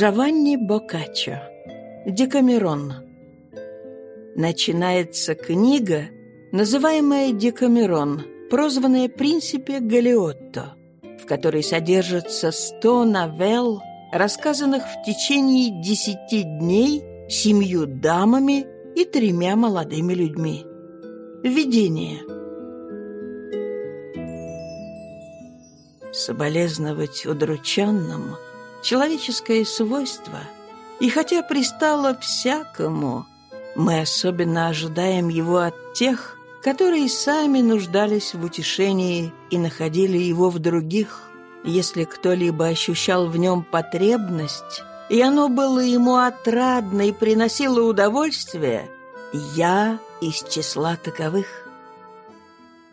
Джованни Боккаччо. Декамерон. Начинается книга, называемая «Декамерон», прозванная «Принципе Галиотто», в которой содержится сто новелл, рассказанных в течение десяти дней семью дамами и тремя молодыми людьми. Введение. Соболезновать удрученным – человеческое свойство, и хотя пристало всякому, мы особенно ожидаем его от тех, которые сами нуждались в утешении и находили его в других. Если кто-либо ощущал в нем потребность, и оно было ему отрадно и приносило удовольствие, я из числа таковых.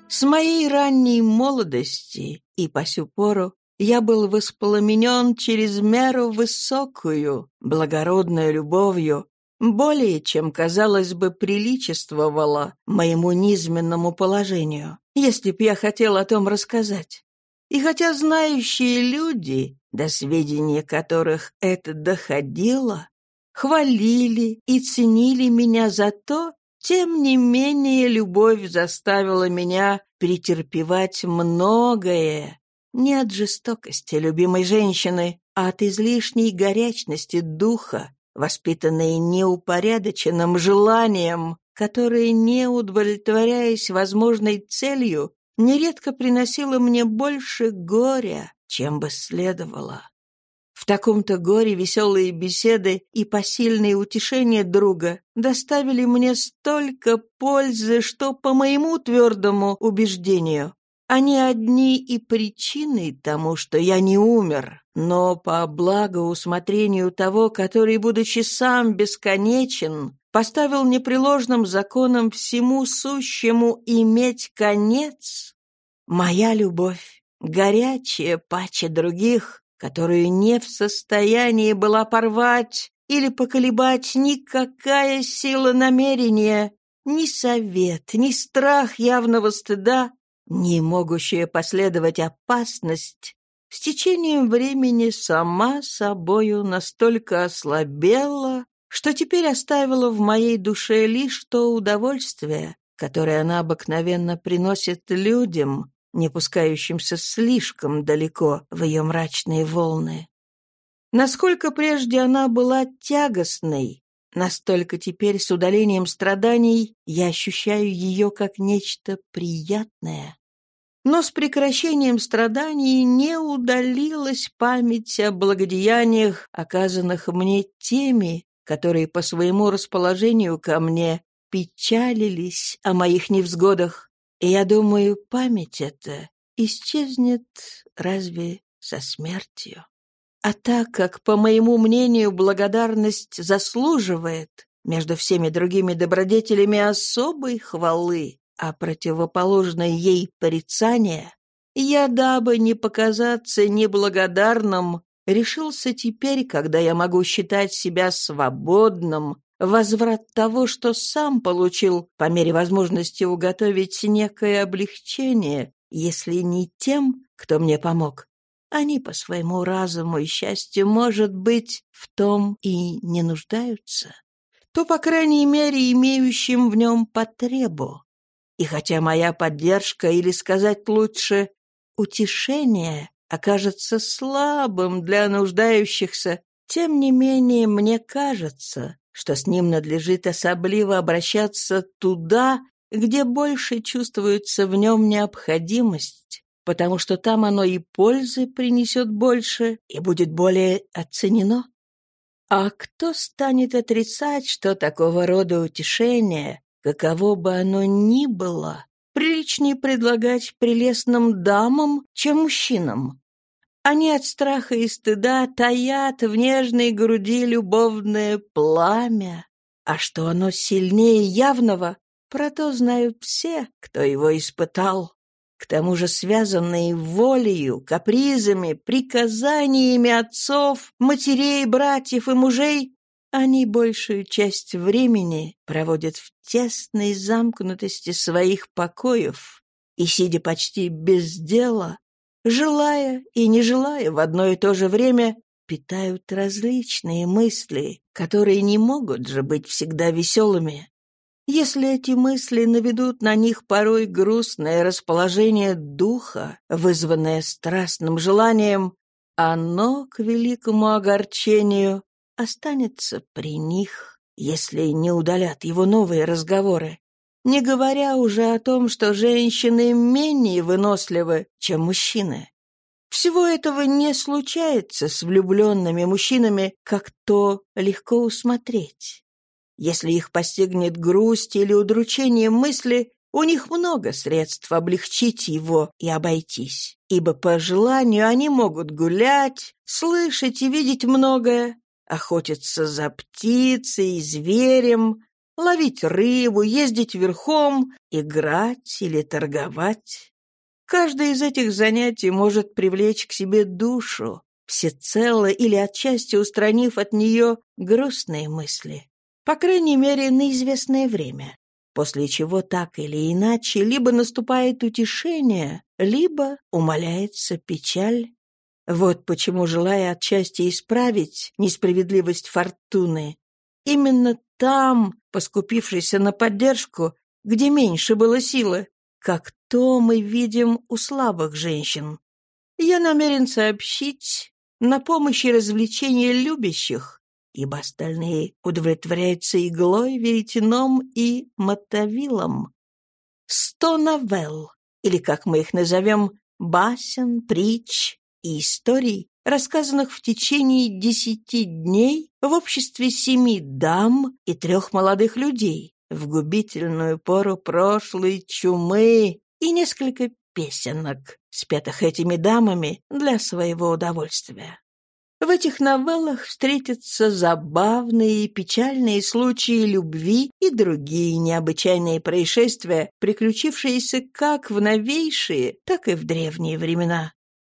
С моей ранней молодости и по сю пору я был воспламенен через меру высокую, благородную любовью, более чем, казалось бы, приличествовало моему низменному положению, если б я хотел о том рассказать. И хотя знающие люди, до сведения которых это доходило, хвалили и ценили меня за то, тем не менее любовь заставила меня претерпевать многое, не от жестокости любимой женщины, а от излишней горячности духа, воспитанной неупорядоченным желанием, которое, не удовлетворяясь возможной целью, нередко приносило мне больше горя, чем бы следовало. В таком-то горе веселые беседы и посильные утешения друга доставили мне столько пользы, что, по моему твердому убеждению, они одни и причины тому, что я не умер, но по благоусмотрению того, который, будучи сам бесконечен, поставил непреложным законом всему сущему иметь конец, моя любовь, горячая паче других, которую не в состоянии была порвать или поколебать никакая сила намерения, ни совет, ни страх явного стыда не могущая последовать опасность, с течением времени сама собою настолько ослабела, что теперь оставила в моей душе лишь то удовольствие, которое она обыкновенно приносит людям, не пускающимся слишком далеко в ее мрачные волны. Насколько прежде она была тягостной, Настолько теперь с удалением страданий я ощущаю ее как нечто приятное. Но с прекращением страданий не удалилась память о благодеяниях, оказанных мне теми, которые по своему расположению ко мне печалились о моих невзгодах. И я думаю, память эта исчезнет разве со смертью? А так как, по моему мнению, благодарность заслуживает между всеми другими добродетелями особой хвалы, а противоположное ей порицание, я, дабы не показаться неблагодарным, решился теперь, когда я могу считать себя свободным, возврат того, что сам получил, по мере возможности уготовить некое облегчение, если не тем, кто мне помог, они по своему разуму и счастью, может быть, в том и не нуждаются, то, по крайней мере, имеющим в нем потребу. И хотя моя поддержка, или сказать лучше, утешение, окажется слабым для нуждающихся, тем не менее мне кажется, что с ним надлежит особливо обращаться туда, где больше чувствуется в нем необходимость, потому что там оно и пользы принесет больше и будет более оценено. А кто станет отрицать, что такого рода утешение, каково бы оно ни было, приличнее предлагать прелестным дамам, чем мужчинам? Они от страха и стыда таят в нежной груди любовное пламя, а что оно сильнее явного, про то знают все, кто его испытал к тому же связанные волею, капризами, приказаниями отцов, матерей, братьев и мужей, они большую часть времени проводят в тесной замкнутости своих покоев и, сидя почти без дела, желая и не желая в одно и то же время, питают различные мысли, которые не могут же быть всегда веселыми. Если эти мысли наведут на них порой грустное расположение духа, вызванное страстным желанием, оно, к великому огорчению, останется при них, если не удалят его новые разговоры. Не говоря уже о том, что женщины менее выносливы, чем мужчины. Всего этого не случается с влюбленными мужчинами, как то легко усмотреть. Если их постигнет грусть или удручение мысли, у них много средств облегчить его и обойтись, ибо по желанию они могут гулять, слышать и видеть многое, охотиться за птицей зверем, ловить рыбу, ездить верхом, играть или торговать. Каждое из этих занятий может привлечь к себе душу, всецело или отчасти устранив от нее грустные мысли по крайней мере, на известное время, после чего так или иначе либо наступает утешение, либо умаляется печаль. Вот почему, желая отчасти исправить несправедливость фортуны, именно там, поскупившийся на поддержку, где меньше было силы, как то мы видим у слабых женщин. Я намерен сообщить на помощь и развлечение любящих, ибо остальные удовлетворяются иглой, веретеном и мотовилом. Сто новелл, или, как мы их назовем, басен, притч и историй, рассказанных в течение десяти дней в обществе семи дам и трех молодых людей в губительную пору прошлой чумы и несколько песенок, спетых этими дамами для своего удовольствия. В этих новеллах встретятся забавные и печальные случаи любви и другие необычайные происшествия, приключившиеся как в новейшие, так и в древние времена.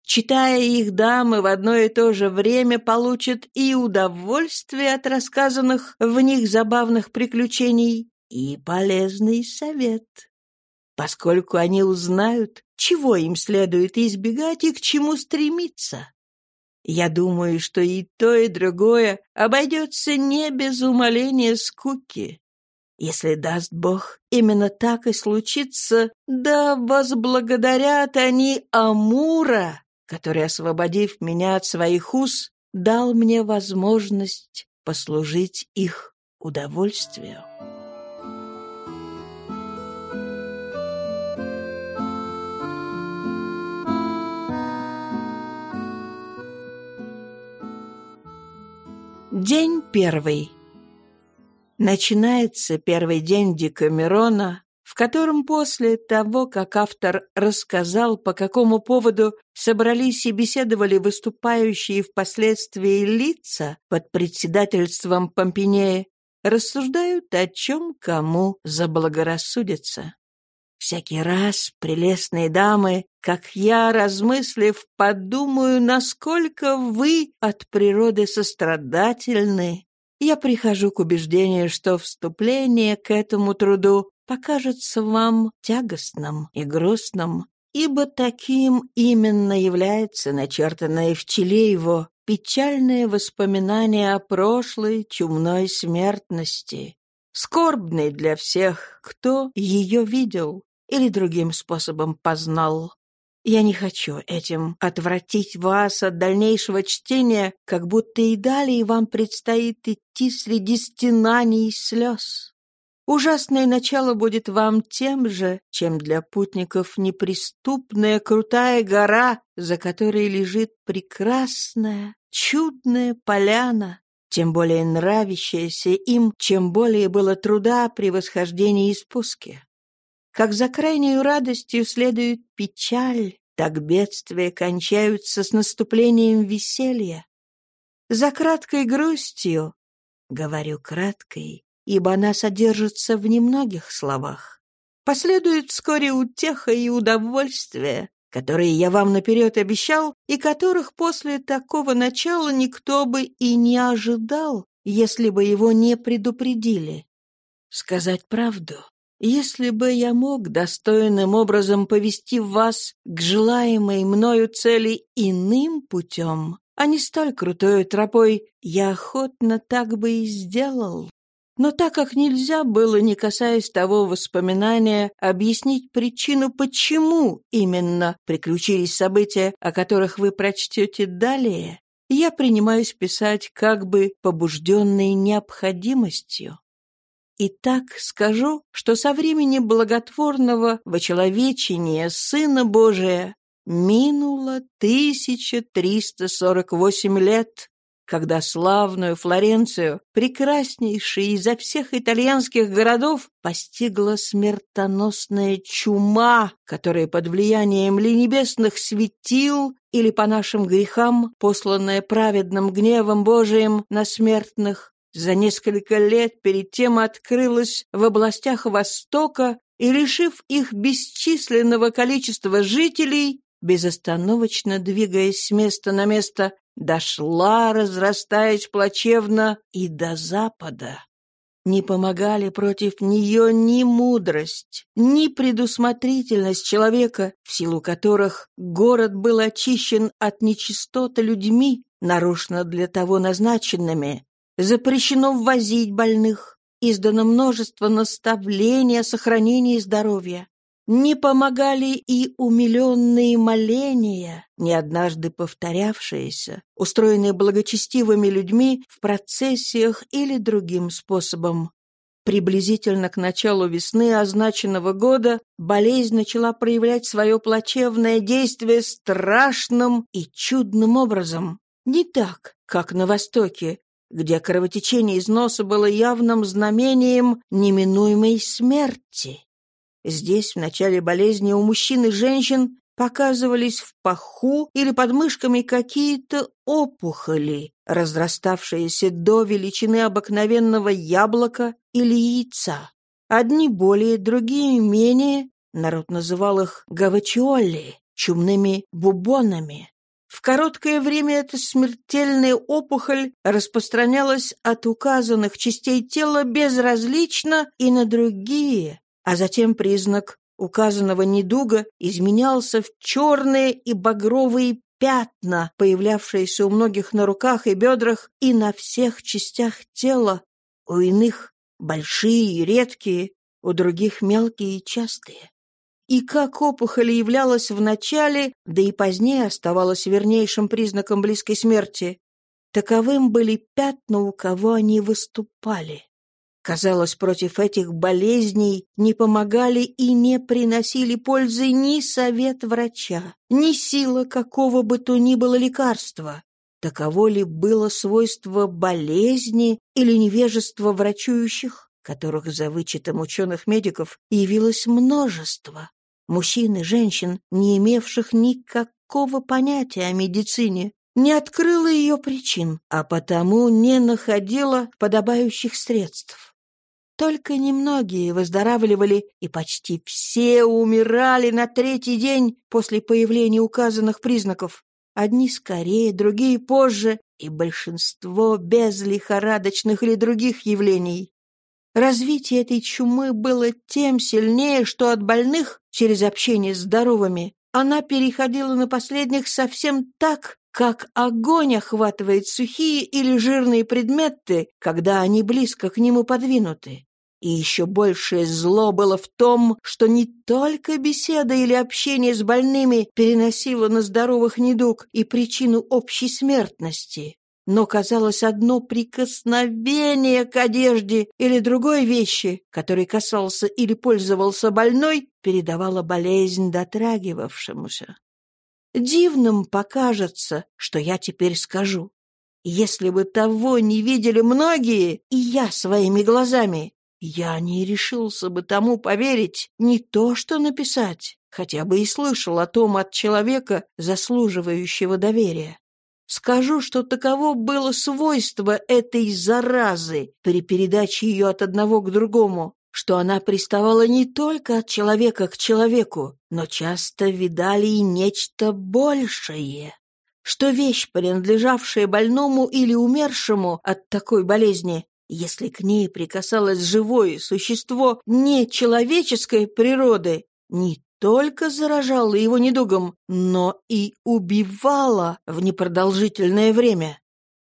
Читая их, дамы в одно и то же время получат и удовольствие от рассказанных в них забавных приключений, и полезный совет. Поскольку они узнают, чего им следует избегать и к чему стремиться. Я думаю, что и то, и другое обойдется не без умоления скуки. Если даст Бог, именно так и случится, да возблагодарят они Амура, который, освободив меня от своих уз, дал мне возможность послужить их удовольствию. День первый. Начинается первый день Декамерона, в котором после того, как автор рассказал, по какому поводу собрались и беседовали выступающие впоследствии лица под председательством Помпинея, рассуждают о чем кому заблагорассудится. Всякий раз прелестные дамы, как я, размыслив, подумаю, насколько вы от природы сострадательны, я прихожу к убеждению, что вступление к этому труду покажется вам тягостным и грустным, ибо таким именно является начертанное в челе его печальное воспоминание о прошлой чумной смертности, скорбной для всех, кто ее видел или другим способом познал. Я не хочу этим отвратить вас от дальнейшего чтения, как будто и далее вам предстоит идти среди стенаний и слез. Ужасное начало будет вам тем же, чем для путников неприступная крутая гора, за которой лежит прекрасная, чудная поляна, тем более нравящаяся им, чем более было труда при восхождении и спуске. Как за крайнюю радостью следует печаль, так бедствия кончаются с наступлением веселья. За краткой грустью, говорю краткой, ибо она содержится в немногих словах, последует вскоре утеха и удовольствие, которые я вам наперед обещал и которых после такого начала никто бы и не ожидал, если бы его не предупредили. Сказать правду, если бы я мог достойным образом повести вас к желаемой мною цели иным путем, а не столь крутой тропой, я охотно так бы и сделал. Но так как нельзя было, не касаясь того воспоминания, объяснить причину, почему именно приключились события, о которых вы прочтете далее, я принимаюсь писать как бы побужденной необходимостью. Итак, скажу, что со времени благотворного вочеловечения Сына Божия минуло 1348 лет, когда славную Флоренцию, прекраснейший изо всех итальянских городов, постигла смертоносная чума, которая под влиянием ли небесных светил или по нашим грехам, посланная праведным гневом Божиим на смертных, за несколько лет перед тем открылась в областях Востока и, лишив их бесчисленного количества жителей, безостановочно двигаясь с места на место, дошла, разрастаясь плачевно, и до запада. Не помогали против нее ни мудрость, ни предусмотрительность человека, в силу которых город был очищен от нечистоты людьми, нарочно для того назначенными, запрещено ввозить больных, издано множество наставлений о сохранении здоровья. Не помогали и умиленные моления, не однажды повторявшиеся, устроенные благочестивыми людьми в процессиях или другим способом. Приблизительно к началу весны означенного года болезнь начала проявлять свое плачевное действие страшным и чудным образом. Не так, как на Востоке, где кровотечение из носа было явным знамением неминуемой смерти. Здесь в начале болезни у мужчин и женщин показывались в паху или под мышками какие-то опухоли, разраставшиеся до величины обыкновенного яблока или яйца. Одни более, другие менее, народ называл их гавачиоли, чумными бубонами. В короткое время эта смертельная опухоль распространялась от указанных частей тела безразлично и на другие, а затем признак указанного недуга изменялся в черные и багровые пятна, появлявшиеся у многих на руках и бедрах и на всех частях тела, у иных большие и редкие, у других мелкие и частые. И как опухоль являлась в начале, да и позднее оставалась вернейшим признаком близкой смерти, таковым были пятна, у кого они выступали. Казалось, против этих болезней не помогали и не приносили пользы ни совет врача, ни сила какого бы то ни было лекарства. Таково ли было свойство болезни или невежество врачующих, которых за вычетом ученых-медиков явилось множество? Мужчин и женщин, не имевших никакого понятия о медицине, не открыла ее причин, а потому не находила подобающих средств. Только немногие выздоравливали, и почти все умирали на третий день после появления указанных признаков. Одни скорее, другие позже, и большинство без лихорадочных или других явлений. Развитие этой чумы было тем сильнее, что от больных, через общение с здоровыми, она переходила на последних совсем так, как огонь охватывает сухие или жирные предметы, когда они близко к нему подвинуты. И еще большее зло было в том, что не только беседа или общение с больными переносило на здоровых недуг и причину общей смертности, но, казалось, одно прикосновение к одежде или другой вещи, которой касался или пользовался больной, передавало болезнь дотрагивавшемуся. Дивным покажется, что я теперь скажу. Если бы того не видели многие, и я своими глазами, я не решился бы тому поверить, не то что написать, хотя бы и слышал о том от человека, заслуживающего доверия. Скажу, что таково было свойство этой заразы при передаче ее от одного к другому, что она приставала не только от человека к человеку, но часто видали и нечто большее, что вещь, принадлежавшая больному или умершему от такой болезни, если к ней прикасалось живое существо не человеческой природы, не только заражала его недугом, но и убивала в непродолжительное время.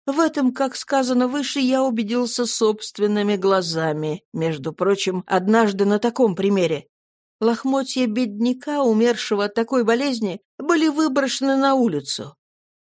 В этом, как сказано выше, я убедился собственными глазами, между прочим, однажды на таком примере. Лохмотья бедняка, умершего от такой болезни, были выброшены на улицу.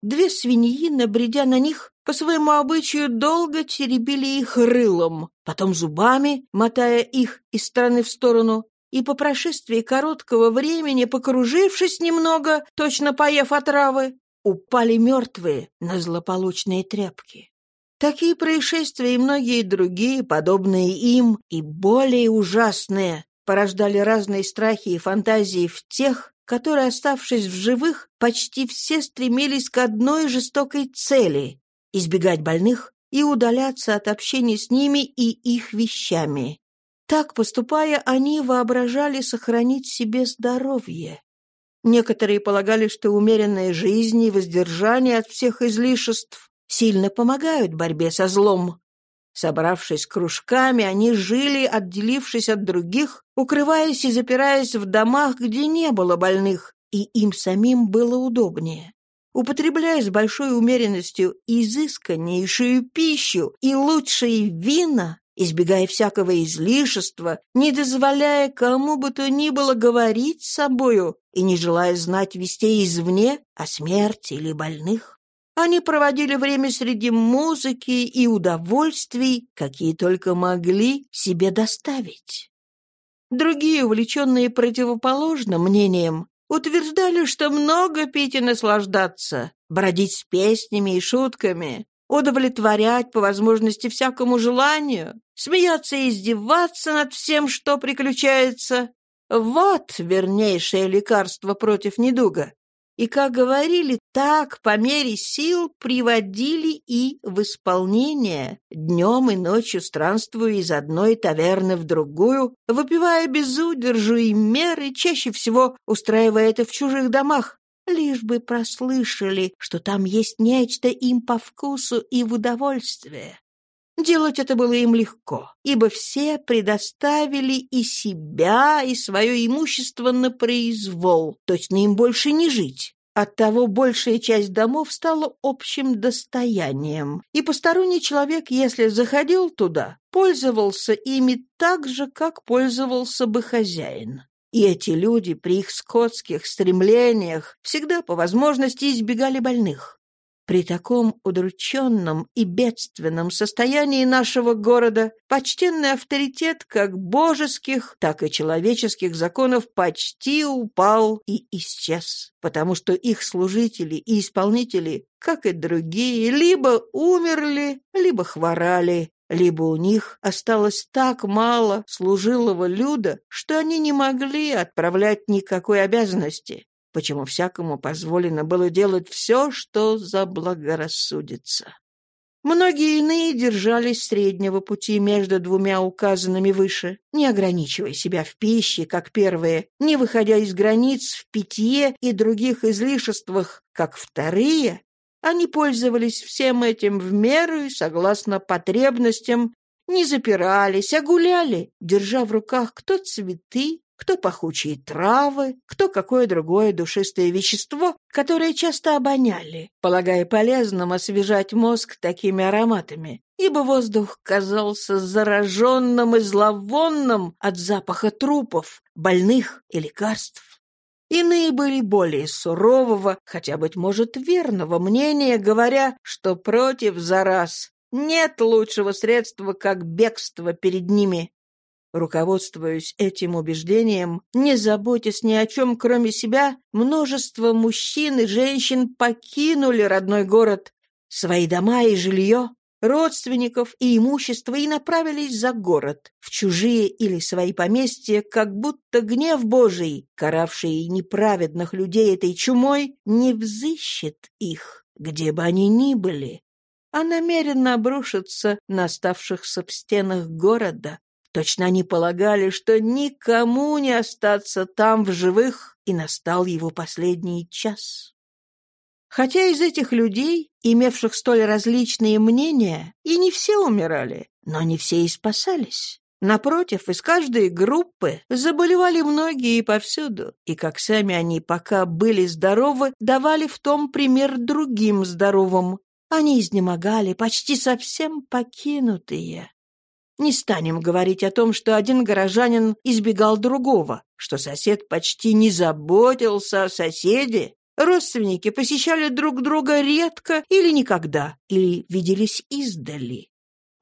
Две свиньи, набредя на них, по своему обычаю долго теребили их рылом, потом зубами, мотая их из стороны в сторону, и по прошествии короткого времени, покружившись немного, точно поев отравы, упали мертвые на злополучные тряпки. Такие происшествия и многие другие, подобные им и более ужасные, порождали разные страхи и фантазии в тех, которые, оставшись в живых, почти все стремились к одной жестокой цели — избегать больных и удаляться от общения с ними и их вещами. Так поступая, они воображали сохранить себе здоровье. Некоторые полагали, что умеренная жизнь и воздержание от всех излишеств сильно помогают борьбе со злом, Собравшись кружками, они жили, отделившись от других, укрываясь и запираясь в домах, где не было больных, и им самим было удобнее. Употребляя с большой умеренностью изысканнейшую пищу и лучшие вина, избегая всякого излишества, не дозволяя кому бы то ни было говорить с собою и не желая знать вестей извне о смерти или больных. Они проводили время среди музыки и удовольствий, какие только могли себе доставить. Другие, увлеченные противоположным мнением, утверждали, что много пить и наслаждаться, бродить с песнями и шутками, удовлетворять по возможности всякому желанию, смеяться и издеваться над всем, что приключается. Вот вернейшее лекарство против недуга. И, как говорили, так по мере сил приводили и в исполнение, днем и ночью странствуя из одной таверны в другую, выпивая без удержу и меры, чаще всего устраивая это в чужих домах, лишь бы прослышали, что там есть нечто им по вкусу и в удовольствие. Делать это было им легко, ибо все предоставили и себя, и свое имущество на произвол, точно им больше не жить. Оттого большая часть домов стала общим достоянием, и посторонний человек, если заходил туда, пользовался ими так же, как пользовался бы хозяин. И эти люди при их скотских стремлениях всегда по возможности избегали больных. При таком удрученном и бедственном состоянии нашего города почтенный авторитет как божеских, так и человеческих законов почти упал и исчез, потому что их служители и исполнители, как и другие, либо умерли, либо хворали, либо у них осталось так мало служилого люда, что они не могли отправлять никакой обязанности почему всякому позволено было делать все, что заблагорассудится. Многие иные держались среднего пути между двумя указанными выше, не ограничивая себя в пище, как первые, не выходя из границ в питье и других излишествах, как вторые. Они пользовались всем этим в меру и согласно потребностям, не запирались, а гуляли, держа в руках кто цветы, кто пахучие травы, кто какое другое душистое вещество, которое часто обоняли, полагая полезным освежать мозг такими ароматами, ибо воздух казался зараженным и зловонным от запаха трупов, больных и лекарств. Иные были более сурового, хотя, быть может, верного мнения, говоря, что против зараз нет лучшего средства, как бегство перед ними, Руководствуясь этим убеждением, не заботясь ни о чем, кроме себя, множество мужчин и женщин покинули родной город, свои дома и жилье, родственников и имущество и направились за город, в чужие или свои поместья, как будто гнев Божий, каравший неправедных людей этой чумой, не взыщет их, где бы они ни были, а намеренно обрушится на оставшихся в стенах города, Точно они полагали, что никому не остаться там в живых, и настал его последний час. Хотя из этих людей, имевших столь различные мнения, и не все умирали, но не все и спасались. Напротив, из каждой группы заболевали многие повсюду, и как сами они пока были здоровы, давали в том пример другим здоровым. Они изнемогали, почти совсем покинутые. Не станем говорить о том, что один горожанин избегал другого, что сосед почти не заботился о соседе. Родственники посещали друг друга редко или никогда, или виделись издали.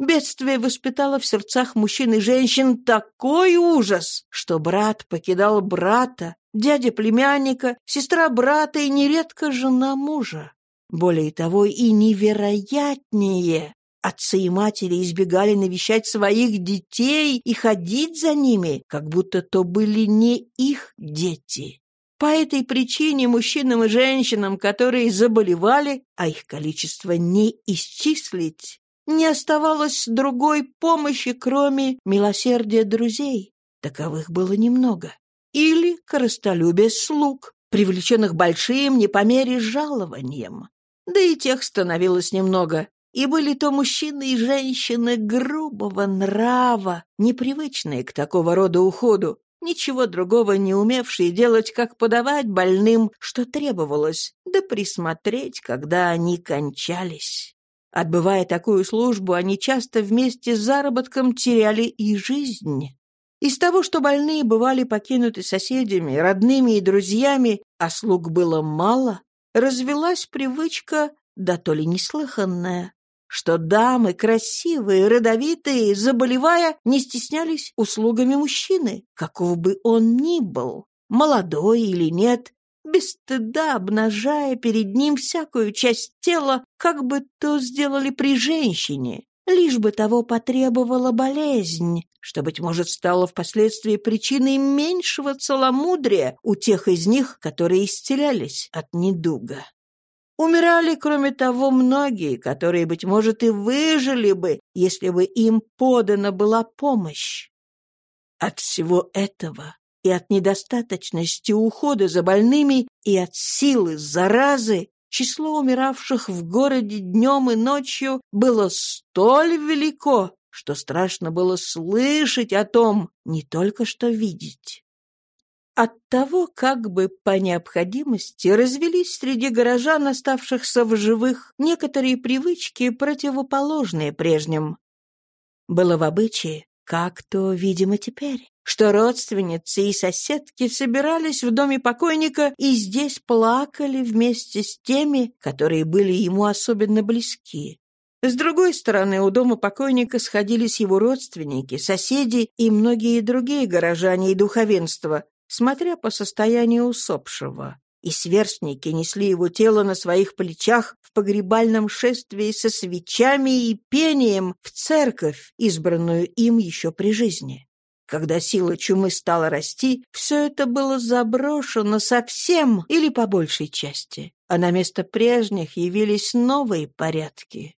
Бедствие воспитало в сердцах мужчин и женщин такой ужас, что брат покидал брата, дядя племянника, сестра брата и нередко жена мужа. Более того, и невероятнее. Отцы и матери избегали навещать своих детей и ходить за ними, как будто то были не их дети. По этой причине мужчинам и женщинам, которые заболевали, а их количество не исчислить, не оставалось другой помощи, кроме милосердия друзей. Таковых было немного. Или коростолюбие слуг, привлеченных большим не по мере жалованием. Да и тех становилось немного. И были то мужчины и женщины грубого нрава, непривычные к такого рода уходу, ничего другого не умевшие делать, как подавать больным, что требовалось, да присмотреть, когда они кончались. Отбывая такую службу, они часто вместе с заработком теряли и жизнь. Из того, что больные бывали покинуты соседями, родными и друзьями, а слуг было мало, развелась привычка, да то ли неслыханная, что дамы красивые, родовитые, заболевая, не стеснялись услугами мужчины, каков бы он ни был, молодой или нет, без стыда обнажая перед ним всякую часть тела, как бы то сделали при женщине, лишь бы того потребовала болезнь, что, быть может, стало впоследствии причиной меньшего целомудрия у тех из них, которые исцелялись от недуга. Умирали, кроме того, многие, которые, быть может, и выжили бы, если бы им подана была помощь. От всего этого и от недостаточности ухода за больными, и от силы заразы число умиравших в городе днем и ночью было столь велико, что страшно было слышать о том, не только что видеть. От того, как бы по необходимости развелись среди горожан, оставшихся в живых, некоторые привычки, противоположные прежним. Было в обычае, как то, видимо, теперь, что родственницы и соседки собирались в доме покойника и здесь плакали вместе с теми, которые были ему особенно близки. С другой стороны, у дома покойника сходились его родственники, соседи и многие другие горожане и духовенство, смотря по состоянию усопшего. И сверстники несли его тело на своих плечах в погребальном шествии со свечами и пением в церковь, избранную им еще при жизни. Когда сила чумы стала расти, все это было заброшено совсем или по большей части, а на место прежних явились новые порядки.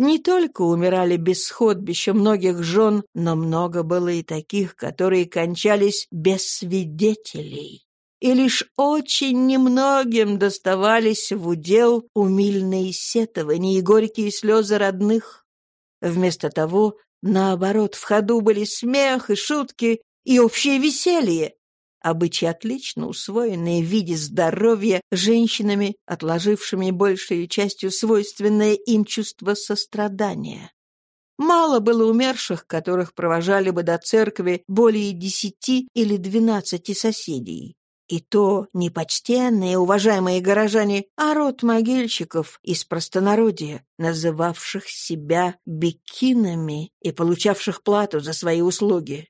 Не только умирали без сходбища многих жен, но много было и таких, которые кончались без свидетелей. И лишь очень немногим доставались в удел умильные сетования и горькие слезы родных. Вместо того, наоборот, в ходу были смех и шутки и общее веселье, обычаи отлично усвоенные в виде здоровья женщинами, отложившими большей частью свойственное им чувство сострадания. Мало было умерших, которых провожали бы до церкви более десяти или двенадцати соседей. И то не почтенные, уважаемые горожане, а род могильщиков из простонародья, называвших себя бекинами и получавших плату за свои услуги.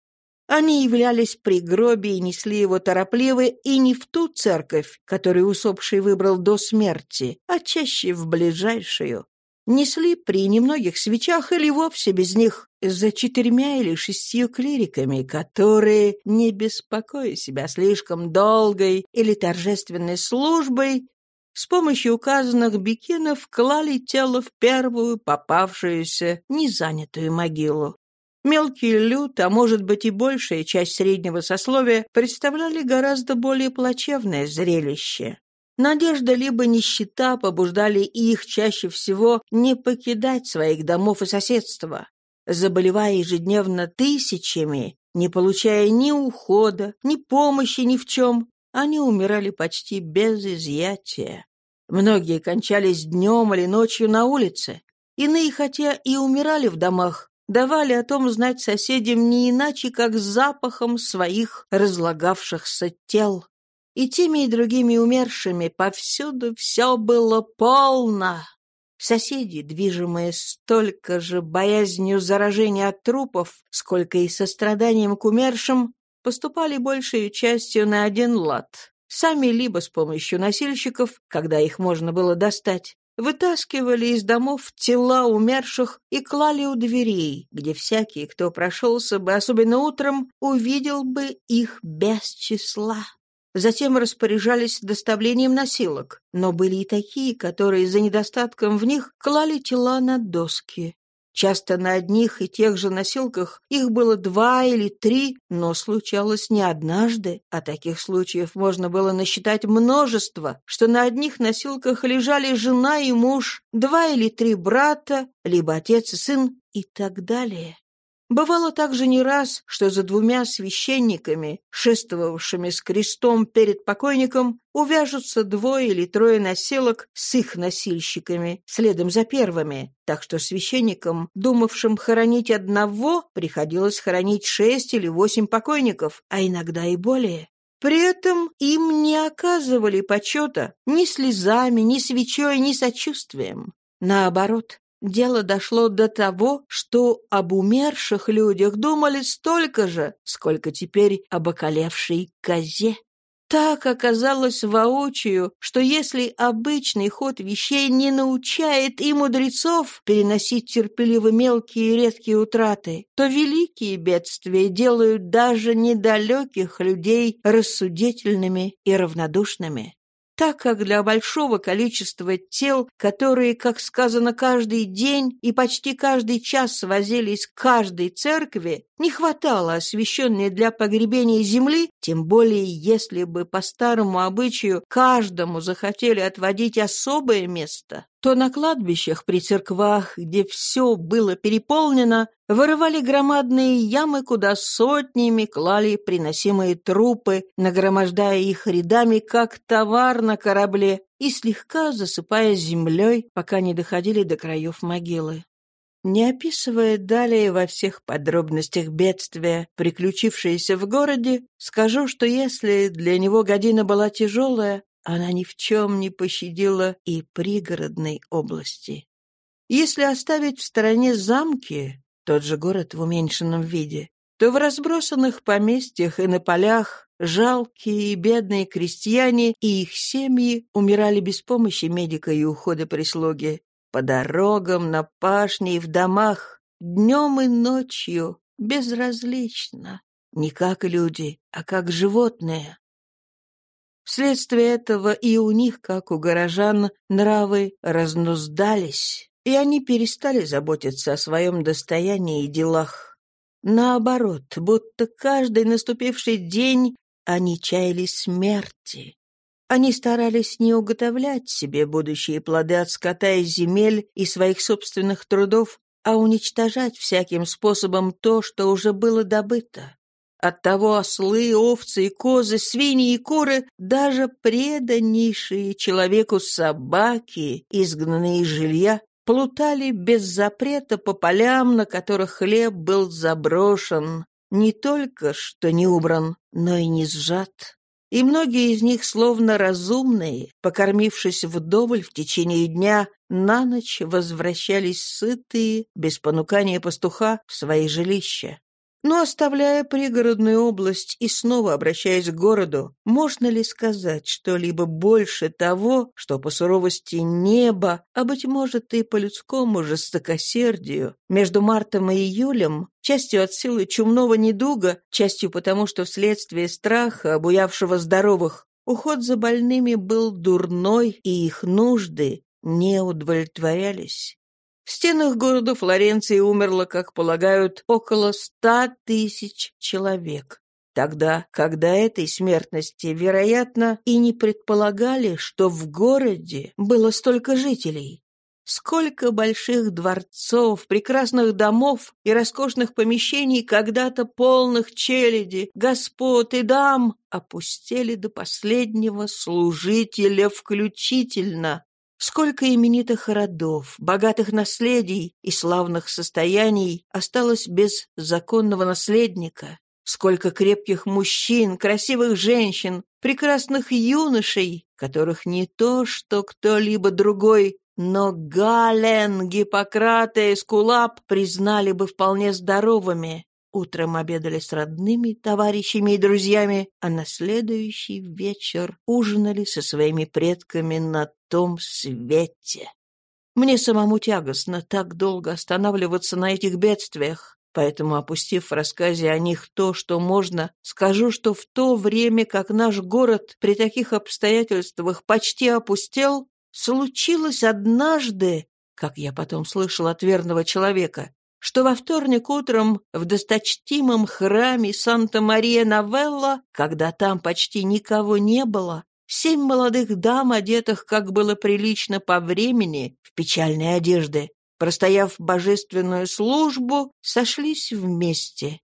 Они являлись при гробе и несли его торопливо и не в ту церковь, которую усопший выбрал до смерти, а чаще в ближайшую. Несли при немногих свечах или вовсе без них, за четырьмя или шестью клириками, которые, не беспокоя себя слишком долгой или торжественной службой, с помощью указанных бикинов клали тело в первую попавшуюся незанятую могилу. Мелкий люд, а может быть и большая часть среднего сословия, представляли гораздо более плачевное зрелище. Надежда либо нищета побуждали их чаще всего не покидать своих домов и соседства. заболевая ежедневно тысячами, не получая ни ухода, ни помощи ни в чем, они умирали почти без изъятия. Многие кончались днем или ночью на улице. Иные, хотя и умирали в домах, давали о том знать соседям не иначе, как запахом своих разлагавшихся тел. И теми и другими умершими повсюду все было полно. Соседи, движимые столько же боязнью заражения от трупов, сколько и состраданием к умершим, поступали большей частью на один лад. Сами либо с помощью носильщиков, когда их можно было достать, вытаскивали из домов тела умерших и клали у дверей, где всякий, кто прошелся бы, особенно утром, увидел бы их без числа. Затем распоряжались доставлением носилок, но были и такие, которые за недостатком в них клали тела на доски. Часто на одних и тех же носилках их было два или три, но случалось не однажды, а таких случаев можно было насчитать множество, что на одних носилках лежали жена и муж, два или три брата, либо отец и сын и так далее. Бывало также не раз, что за двумя священниками, шествовавшими с крестом перед покойником, увяжутся двое или трое носилок с их носильщиками, следом за первыми, так что священникам, думавшим хоронить одного, приходилось хоронить шесть или восемь покойников, а иногда и более. При этом им не оказывали почета ни слезами, ни свечой, ни сочувствием. Наоборот, Дело дошло до того, что об умерших людях думали столько же, сколько теперь об околевшей козе. Так оказалось воочию, что если обычный ход вещей не научает и мудрецов переносить терпеливо мелкие и редкие утраты, то великие бедствия делают даже недалеких людей рассудительными и равнодушными так как для большого количества тел, которые, как сказано, каждый день и почти каждый час свозились к каждой церкви, не хватало освященной для погребения земли, тем более если бы по старому обычаю каждому захотели отводить особое место, то на кладбищах при церквах, где все было переполнено, вырывали громадные ямы, куда сотнями клали приносимые трупы, нагромождая их рядами, как товар на корабле, и слегка засыпая землей, пока не доходили до краев могилы. Не описывая далее во всех подробностях бедствия, приключившееся в городе, скажу, что если для него година была тяжелая, она ни в чем не пощадила и пригородной области. Если оставить в стороне замки, тот же город в уменьшенном виде, то в разбросанных поместьях и на полях жалкие и бедные крестьяне и их семьи умирали без помощи медика и ухода прислуги, по дорогам, на пашне и в домах, днем и ночью, безразлично, не как люди, а как животные. Вследствие этого и у них, как у горожан, нравы разнуздались, и они перестали заботиться о своем достоянии и делах. Наоборот, будто каждый наступивший день они чаяли смерти. Они старались не уготовлять себе будущие плоды от скота и земель и своих собственных трудов, а уничтожать всяким способом то, что уже было добыто. Оттого ослы, овцы и козы, свиньи и куры, даже преданнейшие человеку собаки, изгнанные из жилья, плутали без запрета по полям, на которых хлеб был заброшен, не только что не убран, но и не сжат. И многие из них, словно разумные, покормившись вдоволь в течение дня, на ночь возвращались сытые, без понукания пастуха, в свои жилища. Но оставляя пригородную область и снова обращаясь к городу, можно ли сказать что-либо больше того, что по суровости неба, а, быть может, и по людскому жестокосердию, между мартом и июлем, частью от силы чумного недуга, частью потому, что вследствие страха, обуявшего здоровых, уход за больными был дурной, и их нужды не удовлетворялись. В стенах города Флоренции умерло, как полагают, около ста тысяч человек. Тогда, когда этой смертности, вероятно, и не предполагали, что в городе было столько жителей. Сколько больших дворцов, прекрасных домов и роскошных помещений, когда-то полных челяди, господ и дам, опустели до последнего служителя включительно. Сколько именитых родов, богатых наследий и славных состояний осталось без законного наследника, сколько крепких мужчин, красивых женщин, прекрасных юношей, которых не то, что кто-либо другой но Гален, Гиппократ и Эскулап признали бы вполне здоровыми. Утром обедали с родными, товарищами и друзьями, а на следующий вечер ужинали со своими предками на том свете. Мне самому тягостно так долго останавливаться на этих бедствиях, поэтому, опустив в рассказе о них то, что можно, скажу, что в то время, как наш город при таких обстоятельствах почти опустел, Случилось однажды, как я потом слышал от верного человека, что во вторник утром в досточтимом храме Санта-Мария-Новелла, когда там почти никого не было, семь молодых дам, одетых, как было прилично по времени, в печальной одежды, простояв божественную службу, сошлись вместе.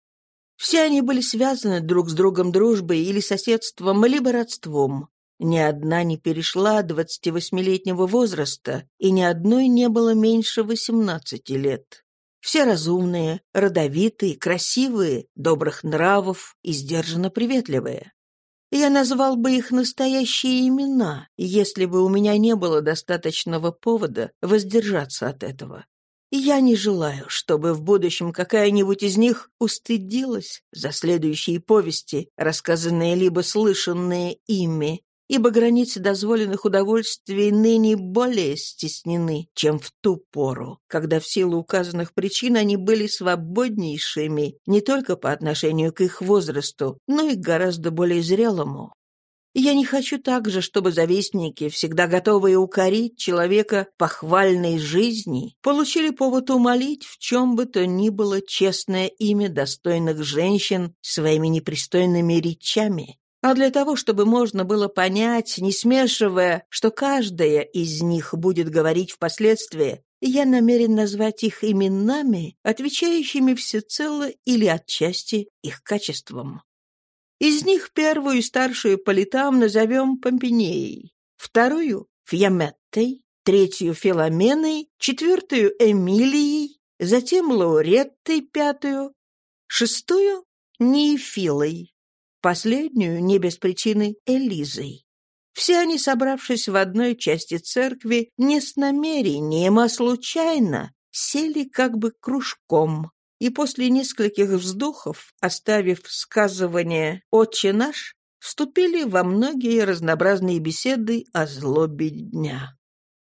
Все они были связаны друг с другом дружбой или соседством, либо родством. Ни одна не перешла двадцативосьмилетнего возраста, и ни одной не было меньше восемнадцати лет. Все разумные, родовитые, красивые, добрых нравов и сдержанно приветливые. Я назвал бы их настоящие имена, если бы у меня не было достаточного повода воздержаться от этого. я не желаю, чтобы в будущем какая-нибудь из них устыдилась за следующие повести, рассказанные либо слышанные ими, ибо границы дозволенных удовольствий ныне более стеснены, чем в ту пору, когда в силу указанных причин они были свободнейшими не только по отношению к их возрасту, но и гораздо более зрелому. Я не хочу также, чтобы завистники, всегда готовые укорить человека похвальной жизни, получили повод умолить в чем бы то ни было честное имя достойных женщин своими непристойными речами, а для того, чтобы можно было понять, не смешивая, что каждая из них будет говорить впоследствии, я намерен назвать их именами, отвечающими всецело или отчасти их качеством. Из них первую и старшую по летам назовем Помпинеей, вторую — Фьяметтой, третью — Филоменой, четвертую — Эмилией, затем Лауреттой пятую, шестую — Неефилой, последнюю, не без причины, Элизой. Все они, собравшись в одной части церкви, не с намерением, а случайно, сели как бы кружком, и после нескольких вздохов, оставив сказывание «Отче наш», вступили во многие разнообразные беседы о злобе дня.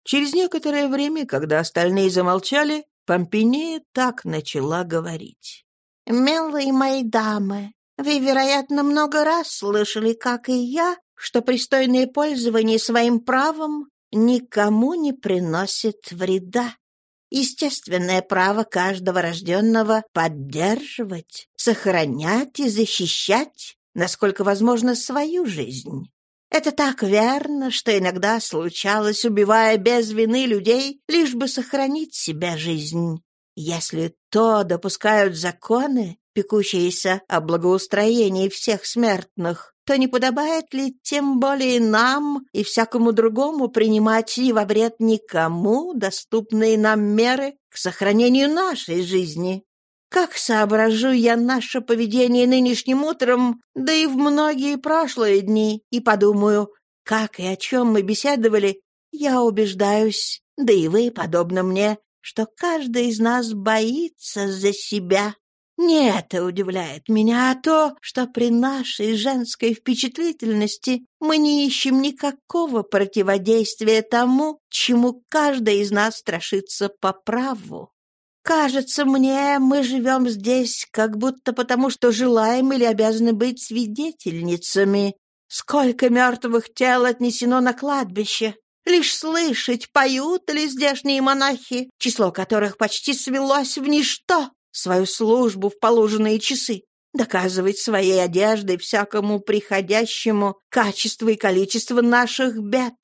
Через некоторое время, когда остальные замолчали, Помпинея так начала говорить. «Милые мои дамы, вы, вероятно, много раз слышали, как и я, что пристойное пользование своим правом никому не приносит вреда. Естественное право каждого рожденного поддерживать, сохранять и защищать, насколько возможно, свою жизнь. Это так верно, что иногда случалось, убивая без вины людей, лишь бы сохранить себя жизнь. Если то допускают законы, пекущиеся о благоустроении всех смертных, то не подобает ли тем более нам и всякому другому принимать и во вред никому доступные нам меры к сохранению нашей жизни? Как соображу я наше поведение нынешним утром, да и в многие прошлые дни, и подумаю, как и о чем мы беседовали, я убеждаюсь, да и вы, подобно мне, что каждый из нас боится за себя. Не это удивляет меня, а то, что при нашей женской впечатлительности мы не ищем никакого противодействия тому, чему каждый из нас страшится по праву. Кажется мне, мы живем здесь как будто потому, что желаем или обязаны быть свидетельницами. Сколько мертвых тел отнесено на кладбище! Лишь слышать, поют ли здешние монахи, число которых почти свелось в ничто свою службу в положенные часы, доказывать своей одеждой всякому приходящему качество и количество наших бед.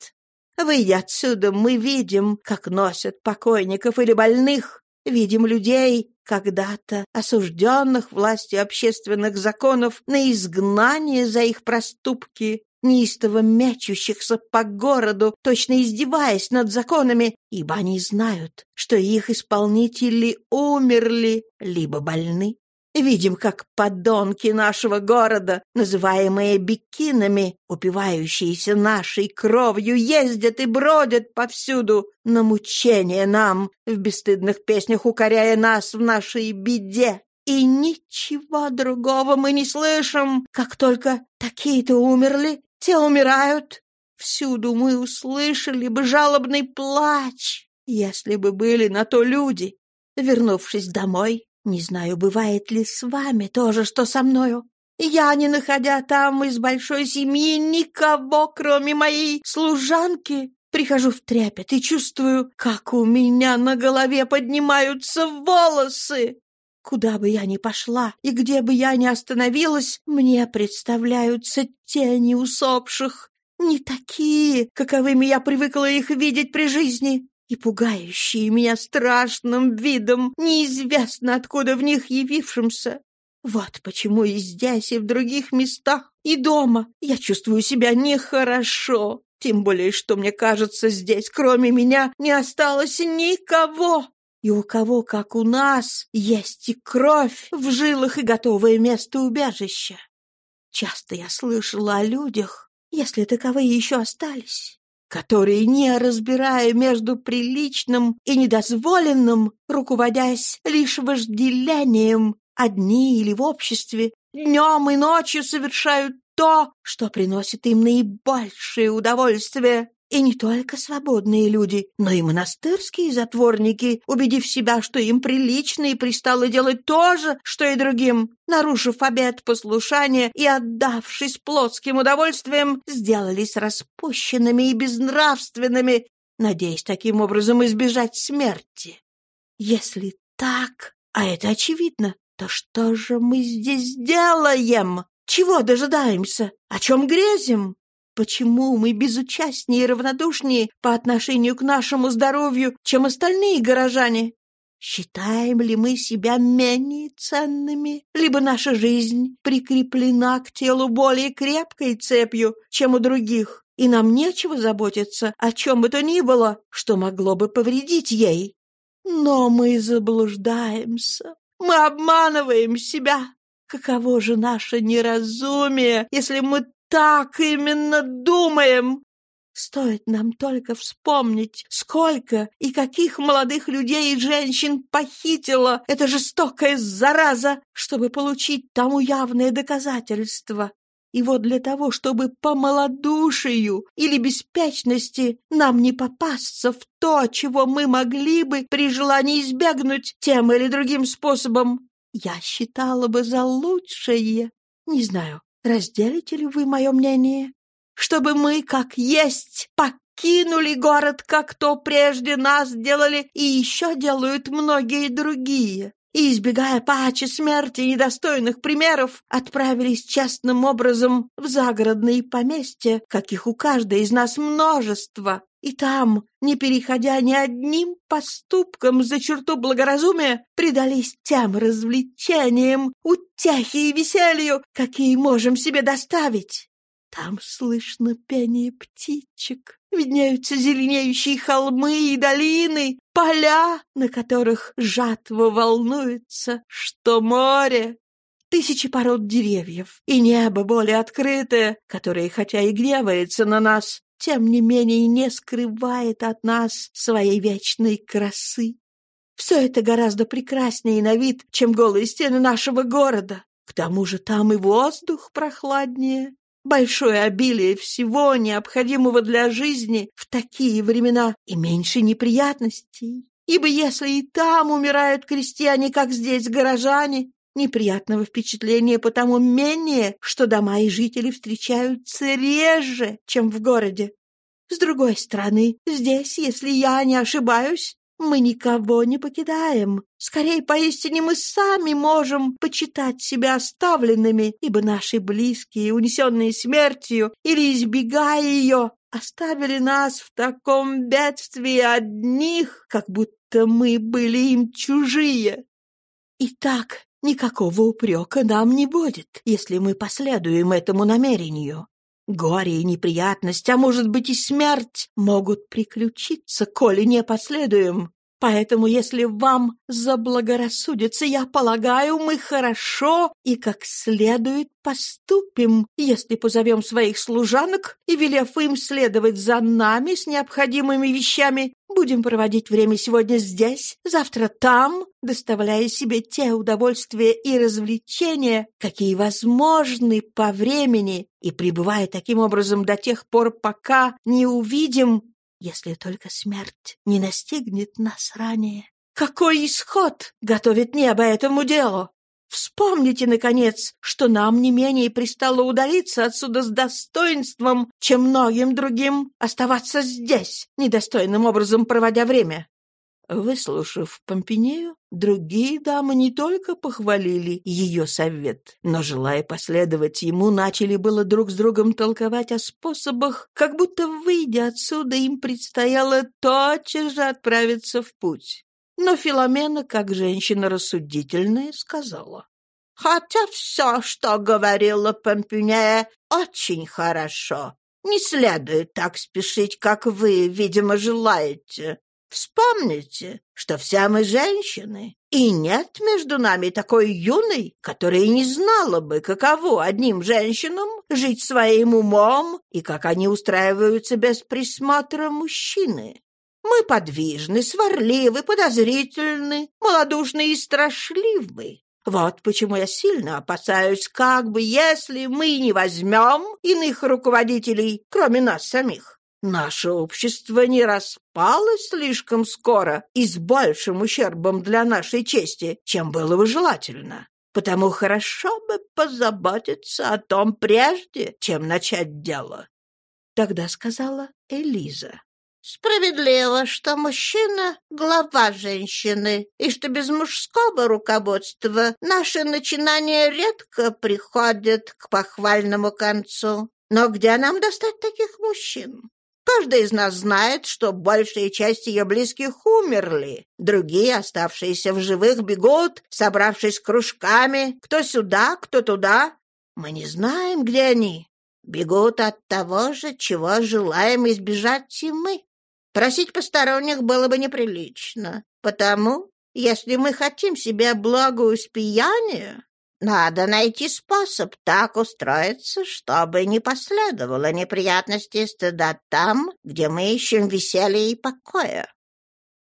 Выйдя отсюда, мы видим, как носят покойников или больных, видим людей, когда-то осужденных властью общественных законов на изгнание за их проступки, неистово мячущихся по городу, точно издеваясь над законами, ибо они знают, что их исполнители умерли, либо больны. Видим, как подонки нашего города, называемые бикинами, упивающиеся нашей кровью, ездят и бродят повсюду на мучение нам, в бесстыдных песнях укоряя нас в нашей беде. И ничего другого мы не слышим, как только такие-то умерли, те умирают. Всюду мы услышали бы жалобный плач, если бы были на то люди. Вернувшись домой, не знаю, бывает ли с вами то же, что со мною. Я, не находя там из большой семьи никого, кроме моей служанки, прихожу в трепет и чувствую, как у меня на голове поднимаются волосы. Куда бы я ни пошла и где бы я ни остановилась, мне представляются тени усопших, не такие, каковыми я привыкла их видеть при жизни, и пугающие меня страшным видом, неизвестно откуда в них явившимся. Вот почему и здесь, и в других местах, и дома я чувствую себя нехорошо. Тем более, что мне кажется, здесь, кроме меня, не осталось никого. И у кого, как у нас, есть и кровь в жилах и готовое место убежища. Часто я слышала о людях, если таковые еще остались, которые, не разбирая между приличным и недозволенным, руководясь лишь вожделением, одни или в обществе, днем и ночью совершают то, что приносит им наибольшее удовольствие. И не только свободные люди, но и монастырские затворники, убедив себя, что им прилично и пристало делать то же, что и другим, нарушив обет послушания и отдавшись плотским удовольствием, сделались распущенными и безнравственными, надеясь таким образом избежать смерти. Если так, а это очевидно, то что же мы здесь делаем? Чего дожидаемся? О чем грезим? Почему мы безучастнее и равнодушнее по отношению к нашему здоровью, чем остальные горожане? Считаем ли мы себя менее ценными, либо наша жизнь прикреплена к телу более крепкой цепью, чем у других, и нам нечего заботиться о чем бы то ни было, что могло бы повредить ей? Но мы заблуждаемся, мы обманываем себя. Каково же наше неразумие, если мы так именно думаем. Стоит нам только вспомнить, сколько и каких молодых людей и женщин похитила эта жестокая зараза, чтобы получить тому явное доказательство. И вот для того, чтобы по малодушию или беспечности нам не попасться в то, чего мы могли бы при желании избегнуть тем или другим способом, я считала бы за лучшее, не знаю, Разделите ли вы мое мнение? Чтобы мы, как есть, покинули город, как то прежде нас делали и еще делают многие другие, и, избегая пачи смерти и недостойных примеров, отправились частным образом в загородные поместья, каких у каждой из нас множество, и там, не переходя ни одним поступком за черту благоразумия, предались тем развлечениям, утехе и веселью, какие можем себе доставить. Там слышно пение птичек, виднеются зеленеющие холмы и долины, поля, на которых жатва волнуется, что море. Тысячи пород деревьев и небо более открытое, которое, хотя и гневается на нас, тем не менее не скрывает от нас своей вечной красы. Все это гораздо прекраснее на вид, чем голые стены нашего города. К тому же там и воздух прохладнее. Большое обилие всего необходимого для жизни в такие времена и меньше неприятностей. Ибо если и там умирают крестьяне, как здесь горожане, Неприятного впечатления потому менее, что дома и жители встречаются реже, чем в городе. С другой стороны, здесь, если я не ошибаюсь, мы никого не покидаем. Скорее, поистине мы сами можем почитать себя оставленными, ибо наши близкие, унесенные смертью или избегая ее, оставили нас в таком бедствии одних, как будто мы были им чужие. Итак, никакого упрека нам не будет, если мы последуем этому намерению. Горе и неприятность, а может быть и смерть, могут приключиться, коли не последуем. Поэтому, если вам заблагорассудится, я полагаю, мы хорошо и как следует поступим, если позовем своих служанок и, велев им следовать за нами с необходимыми вещами, будем проводить время сегодня здесь, завтра там, доставляя себе те удовольствия и развлечения, какие возможны по времени, и пребывая таким образом до тех пор, пока не увидим если только смерть не настигнет нас ранее. Какой исход готовит небо этому делу? Вспомните, наконец, что нам не менее пристало удалиться отсюда с достоинством, чем многим другим оставаться здесь, недостойным образом проводя время. Выслушав Помпинею, другие дамы не только похвалили ее совет, но, желая последовать ему, начали было друг с другом толковать о способах, как будто, выйдя отсюда, им предстояло тотчас же отправиться в путь. Но Филомена, как женщина рассудительная, сказала. «Хотя все, что говорила Помпинея, очень хорошо. Не следует так спешить, как вы, видимо, желаете. Вспомните, что все мы женщины, и нет между нами такой юной, которая не знала бы, каково одним женщинам жить своим умом и как они устраиваются без присмотра мужчины. Мы подвижны, сварливы, подозрительны, малодушны и страшливы. Вот почему я сильно опасаюсь, как бы, если мы не возьмем иных руководителей, кроме нас самих. Наше общество не распалось слишком скоро и с большим ущербом для нашей чести, чем было бы желательно. Потому хорошо бы позаботиться о том прежде, чем начать дело. Тогда сказала Элиза. Справедливо, что мужчина — глава женщины, и что без мужского руководства наши начинания редко приходят к похвальному концу. Но где нам достать таких мужчин? Каждый из нас знает, что большая часть ее близких умерли. Другие, оставшиеся в живых, бегут, собравшись кружками, кто сюда, кто туда. Мы не знаем, где они. Бегут от того же, чего желаем избежать и мы. Просить посторонних было бы неприлично. Потому, если мы хотим себе благоуспеяния, надо найти способ так устроиться, чтобы не последовало неприятности и стыда там, где мы ищем веселья и покоя.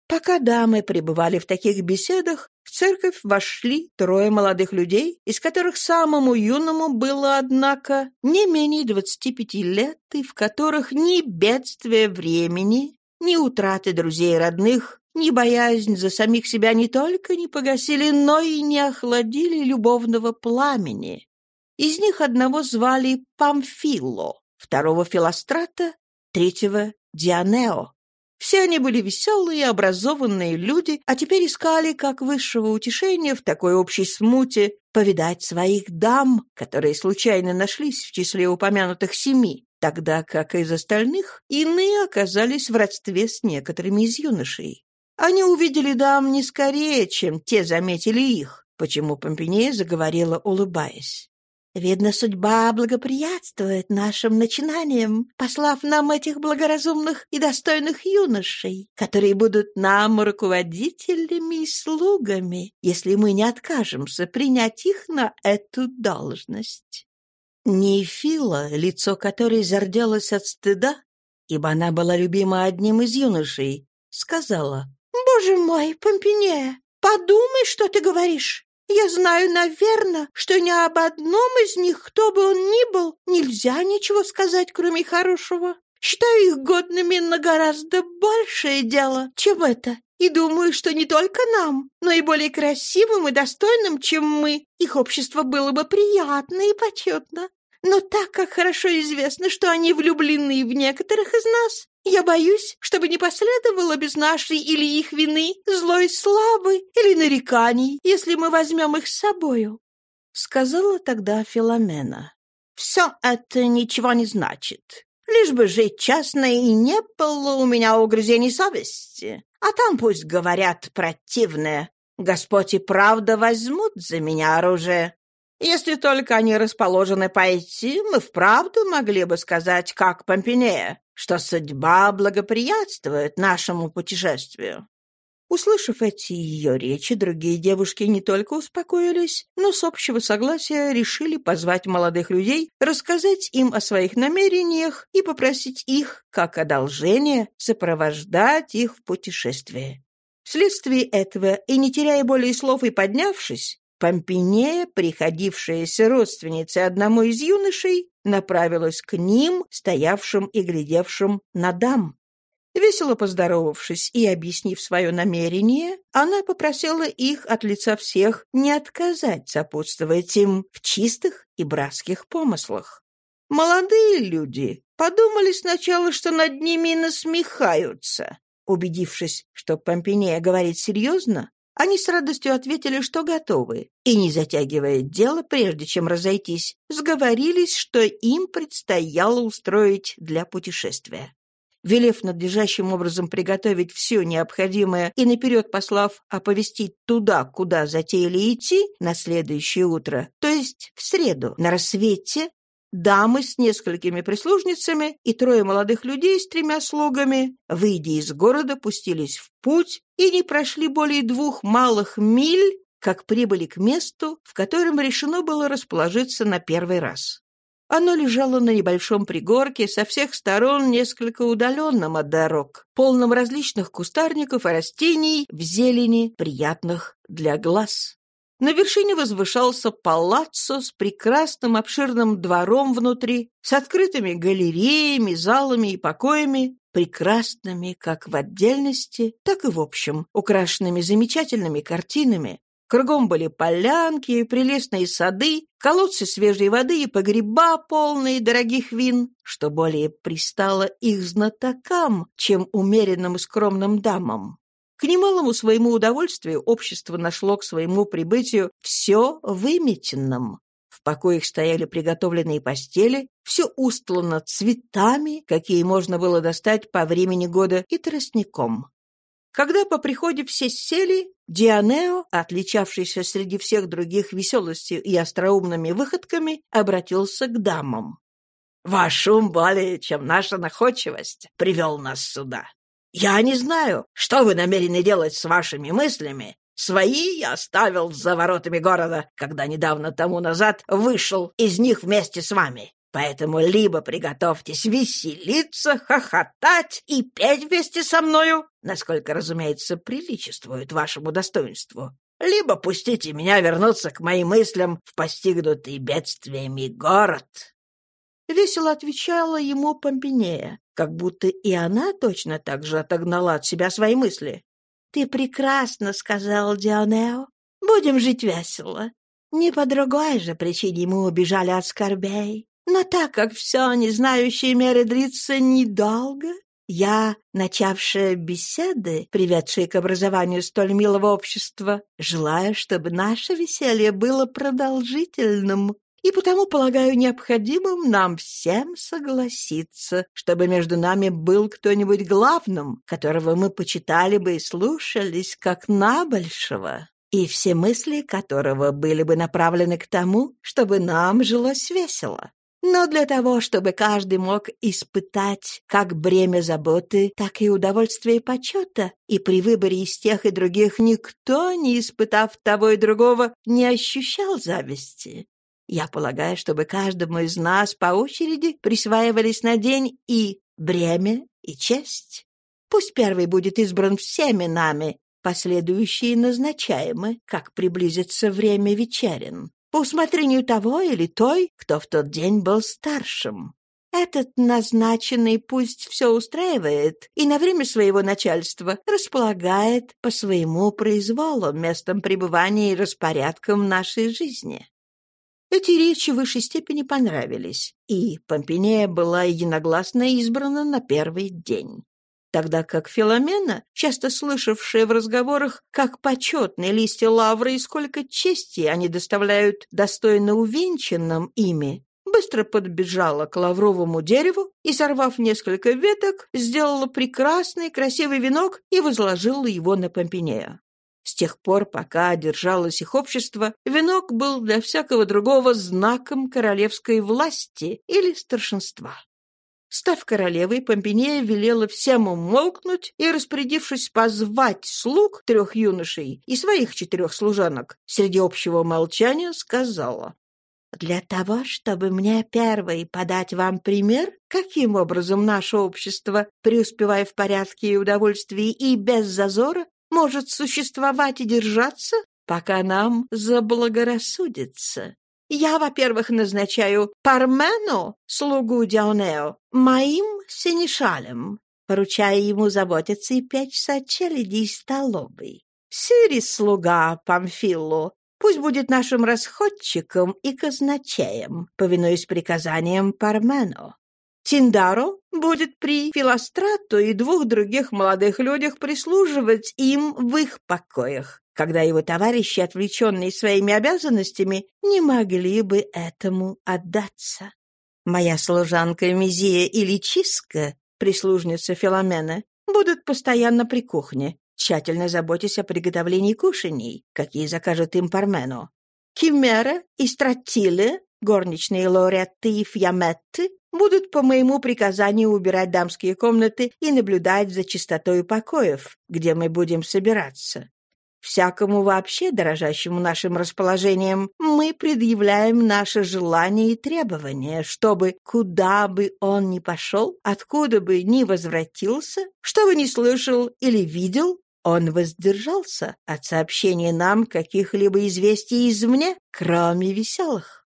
Пока дамы пребывали в таких беседах, в церковь вошли трое молодых людей, из которых самому юному было, однако, не менее двадцати пяти лет, и в которых ни бедствия времени, ни утраты друзей и родных, ни боязнь за самих себя не только не погасили, но и не охладили любовного пламени. Из них одного звали Памфило, второго Филострата, третьего Дионео. Все они были веселые, образованные люди, а теперь искали, как высшего утешения в такой общей смуте, повидать своих дам, которые случайно нашлись в числе упомянутых семи, тогда как из остальных иные оказались в родстве с некоторыми из юношей. Они увидели дам не скорее, чем те заметили их, почему Помпинея заговорила, улыбаясь. «Видно, судьба благоприятствует нашим начинаниям, послав нам этих благоразумных и достойных юношей, которые будут нам руководителями и слугами, если мы не откажемся принять их на эту должность». Нефила, лицо которой зарделось от стыда, ибо она была любима одним из юношей, сказала, «Боже мой, Помпинея, подумай, что ты говоришь. Я знаю, наверное, что ни об одном из них, кто бы он ни был, нельзя ничего сказать, кроме хорошего. Считаю их годными на гораздо большее дело, чем это. И думаю, что не только нам, но и более красивым и достойным, чем мы, их общество было бы приятно и почетно. Но так как хорошо известно, что они влюблены в некоторых из нас, я боюсь, чтобы не последовало без нашей или их вины злой славы или нареканий, если мы возьмем их с собою. Сказала тогда Филомена. Все это ничего не значит. Лишь бы жить честно и не было у меня угрызений совести. А там пусть говорят противное. Господь и правда возьмут за меня оружие. Если только они расположены пойти, мы вправду могли бы сказать, как Помпинея, что судьба благоприятствует нашему путешествию. Услышав эти ее речи, другие девушки не только успокоились, но с общего согласия решили позвать молодых людей, рассказать им о своих намерениях и попросить их, как одолжение, сопровождать их в путешествии. Вследствие этого, и не теряя более слов и поднявшись, Помпинея, приходившаяся родственницей одному из юношей, направилась к ним, стоявшим и глядевшим на дам. Весело поздоровавшись и объяснив свое намерение, она попросила их от лица всех не отказать сопутствовать им в чистых и братских помыслах. Молодые люди подумали сначала, что над ними насмехаются. Убедившись, что Помпинея говорит серьезно, они с радостью ответили, что готовы, и, не затягивая дело, прежде чем разойтись, сговорились, что им предстояло устроить для путешествия. Велев надлежащим образом приготовить все необходимое и наперед послав оповестить туда, куда затеяли идти на следующее утро, то есть в среду, на рассвете, дамы с несколькими прислужницами и трое молодых людей с тремя слугами, выйдя из города, пустились в путь и не прошли более двух малых миль, как прибыли к месту, в котором решено было расположиться на первый раз. Оно лежало на небольшом пригорке, со всех сторон несколько удаленном от дорог, полном различных кустарников и растений в зелени, приятных для глаз. На вершине возвышался палаццо с прекрасным обширным двором внутри, с открытыми галереями, залами и покоями, прекрасными как в отдельности, так и в общем, украшенными замечательными картинами, Кругом были полянки, прелестные сады, колодцы свежей воды и погреба, полные дорогих вин, что более пристало их знатокам, чем умеренным и скромным дамам. К немалому своему удовольствию общество нашло к своему прибытию все выметенным. В покоях стояли приготовленные постели, все устлано цветами, какие можно было достать по времени года, и тростником. Когда по приходе все сели, Дионео, отличавшийся среди всех других веселостью и остроумными выходками, обратился к дамам. «Ваш ум более, чем наша находчивость, привел нас сюда. Я не знаю, что вы намерены делать с вашими мыслями. Свои я оставил за воротами города, когда недавно тому назад вышел из них вместе с вами. Поэтому либо приготовьтесь веселиться, хохотать и петь вместе со мною, насколько, разумеется, приличествует вашему достоинству, либо пустите меня вернуться к моим мыслям в постигнутый бедствиями город». Весело отвечала ему Помпинея, как будто и она точно так же отогнала от себя свои мысли. «Ты прекрасно сказал, Дионео. Будем жить весело. Не по другой же причине мы убежали от скорбей. Но так как все не знающие меры длится недолго, я, начавшая беседы, приведшие к образованию столь милого общества, желаю, чтобы наше веселье было продолжительным, и потому полагаю необходимым нам всем согласиться, чтобы между нами был кто-нибудь главным, которого мы почитали бы и слушались, как набольшего, и все мысли которого были бы направлены к тому, чтобы нам жилось весело. Но для того, чтобы каждый мог испытать как бремя заботы, так и удовольствие почета, и при выборе из тех и других никто, не испытав того и другого, не ощущал зависти. Я полагаю, чтобы каждому из нас по очереди присваивались на день и бремя, и честь. Пусть первый будет избран всеми нами, последующие назначаемы, как приблизится время вечерин по усмотрению того или той, кто в тот день был старшим. Этот назначенный пусть все устраивает и на время своего начальства располагает по своему произволу местом пребывания и распорядком нашей жизни. Эти речи в высшей степени понравились, и Помпинея была единогласно избрана на первый день тогда как Филомена, часто слышавшая в разговорах, как почетные листья лавры и сколько чести они доставляют достойно увенчанным ими, быстро подбежала к лавровому дереву и, сорвав несколько веток, сделала прекрасный красивый венок и возложила его на Помпинея. С тех пор, пока держалось их общество, венок был для всякого другого знаком королевской власти или старшинства. Став королевой, Помпинея велела всем умолкнуть и, распорядившись позвать слуг трех юношей и своих четырех служанок, среди общего молчания сказала для того, чтобы мне первой подать вам пример, каким образом наше общество, преуспевая в порядке и удовольствии и без зазора, может существовать и держаться, пока нам заблагорассудится. Я, во-первых, назначаю Пармену, слугу Дионео, моим синешалем, поручая ему заботиться и печься о челяди и столовой. Сирис, слуга Памфилу, Пусть будет нашим расходчиком и казначеем, повинуясь приказаниям Пармену. Тиндаро будет при Филострату и двух других молодых людях прислуживать им в их покоях, когда его товарищи, отвлеченные своими обязанностями, не могли бы этому отдаться. Моя служанка Мизия или Чиска, прислужница Филомена, будут постоянно при кухне, тщательно заботясь о приготовлении кушаний, какие закажет им Пармену. Кимера и Стратиле, горничные Лоретты и Фьяметты, будут по моему приказанию убирать дамские комнаты и наблюдать за чистотой покоев, где мы будем собираться. Всякому вообще дорожащему нашим расположением мы предъявляем наше желание и требования, чтобы, куда бы он ни пошел, откуда бы ни возвратился, что бы ни слышал или видел, он воздержался от сообщения нам каких-либо известий извне, кроме веселых.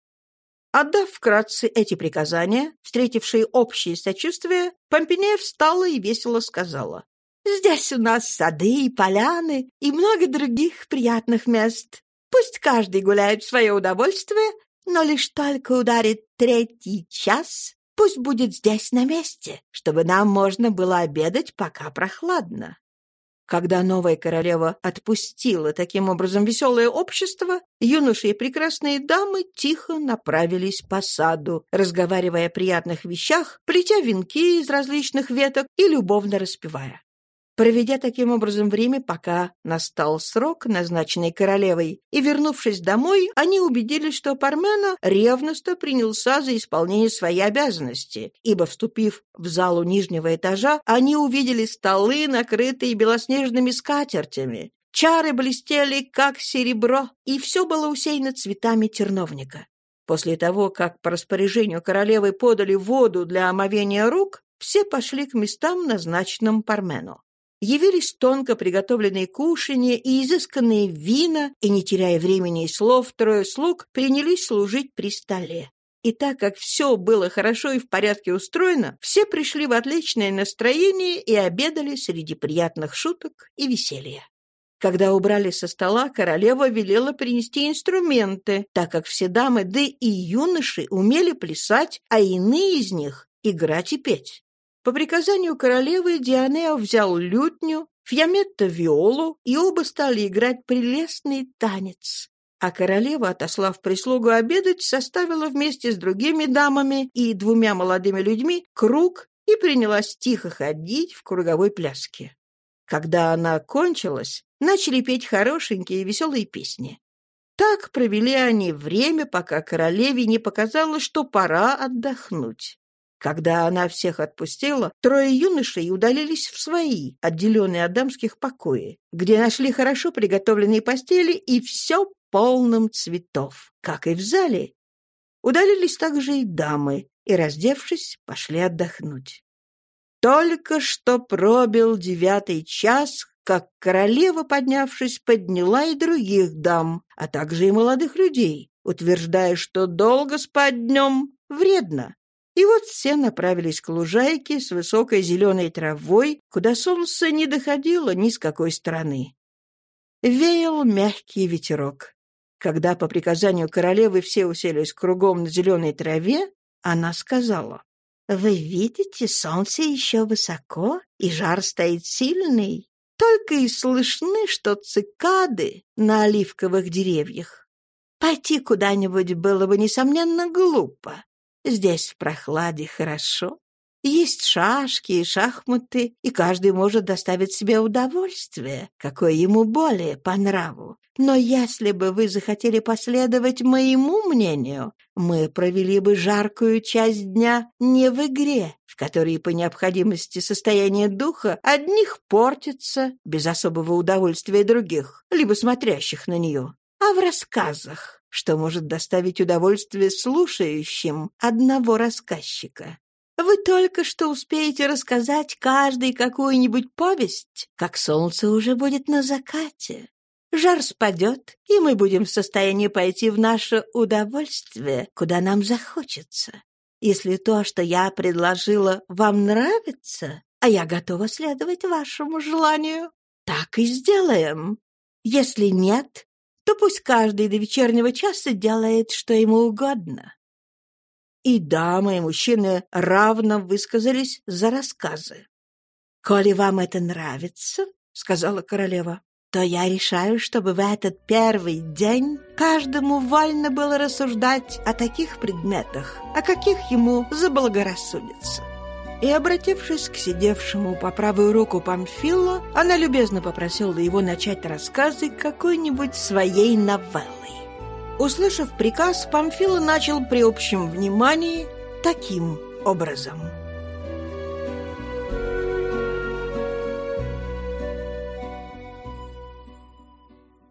Отдав вкратце эти приказания, встретившие общее сочувствие, Помпинея встала и весело сказала. «Здесь у нас сады и поляны и много других приятных мест. Пусть каждый гуляет в свое удовольствие, но лишь только ударит третий час, пусть будет здесь на месте, чтобы нам можно было обедать, пока прохладно. Когда новая королева отпустила таким образом веселое общество, юноши и прекрасные дамы тихо направились по саду, разговаривая о приятных вещах, плетя венки из различных веток и любовно распевая. Проведя таким образом время, пока настал срок, назначенный королевой, и, вернувшись домой, они убедились, что Пармена ревностно принялся за исполнение своей обязанности, ибо, вступив в залу нижнего этажа, они увидели столы, накрытые белоснежными скатертями. Чары блестели, как серебро, и все было усеяно цветами терновника. После того, как по распоряжению королевы подали воду для омовения рук, все пошли к местам, назначенным Пармену явились тонко приготовленные кушанья и изысканные вина, и, не теряя времени и слов, трое слуг принялись служить при столе. И так как все было хорошо и в порядке устроено, все пришли в отличное настроение и обедали среди приятных шуток и веселья. Когда убрали со стола, королева велела принести инструменты, так как все дамы, да и юноши умели плясать, а иные из них — играть и петь. По приказанию королевы Дианео взял лютню, Фьяметта — виолу, и оба стали играть прелестный танец. А королева, отослав прислугу обедать, составила вместе с другими дамами и двумя молодыми людьми круг и принялась тихо ходить в круговой пляске. Когда она кончилась, начали петь хорошенькие и веселые песни. Так провели они время, пока королеве не показалось, что пора отдохнуть. Когда она всех отпустила, трое юношей удалились в свои, отделенные от дамских покои, где нашли хорошо приготовленные постели и все полным цветов, как и в зале. Удалились также и дамы, и, раздевшись, пошли отдохнуть. Только что пробил девятый час, как королева, поднявшись, подняла и других дам, а также и молодых людей, утверждая, что долго спать днем вредно, и вот все направились к лужайке с высокой зеленой травой, куда солнце не доходило ни с какой стороны. Веял мягкий ветерок. Когда по приказанию королевы все уселись кругом на зеленой траве, она сказала, «Вы видите, солнце еще высоко, и жар стоит сильный. Только и слышны, что цикады на оливковых деревьях. Пойти куда-нибудь было бы, несомненно, глупо. Здесь в прохладе хорошо. Есть шашки и шахматы, и каждый может доставить себе удовольствие, какое ему более по нраву. Но если бы вы захотели последовать моему мнению, мы провели бы жаркую часть дня не в игре, в которой по необходимости состояние духа одних портится без особого удовольствия других, либо смотрящих на нее, а в рассказах, что может доставить удовольствие слушающим одного рассказчика. Вы только что успеете рассказать каждый какую-нибудь повесть, как солнце уже будет на закате. Жар спадет, и мы будем в состоянии пойти в наше удовольствие, куда нам захочется. Если то, что я предложила, вам нравится, а я готова следовать вашему желанию, так и сделаем. Если нет, то пусть каждый до вечернего часа делает, что ему угодно. И дамы, и мужчины равно высказались за рассказы. «Коли вам это нравится, — сказала королева, — то я решаю, чтобы в этот первый день каждому вольно было рассуждать о таких предметах, о каких ему заблагорассудится». И, обратившись к сидевшему по правую руку Памфилу, она любезно попросила его начать рассказы какой-нибудь своей новеллой. Услышав приказ, Памфила начал при общем внимании таким образом –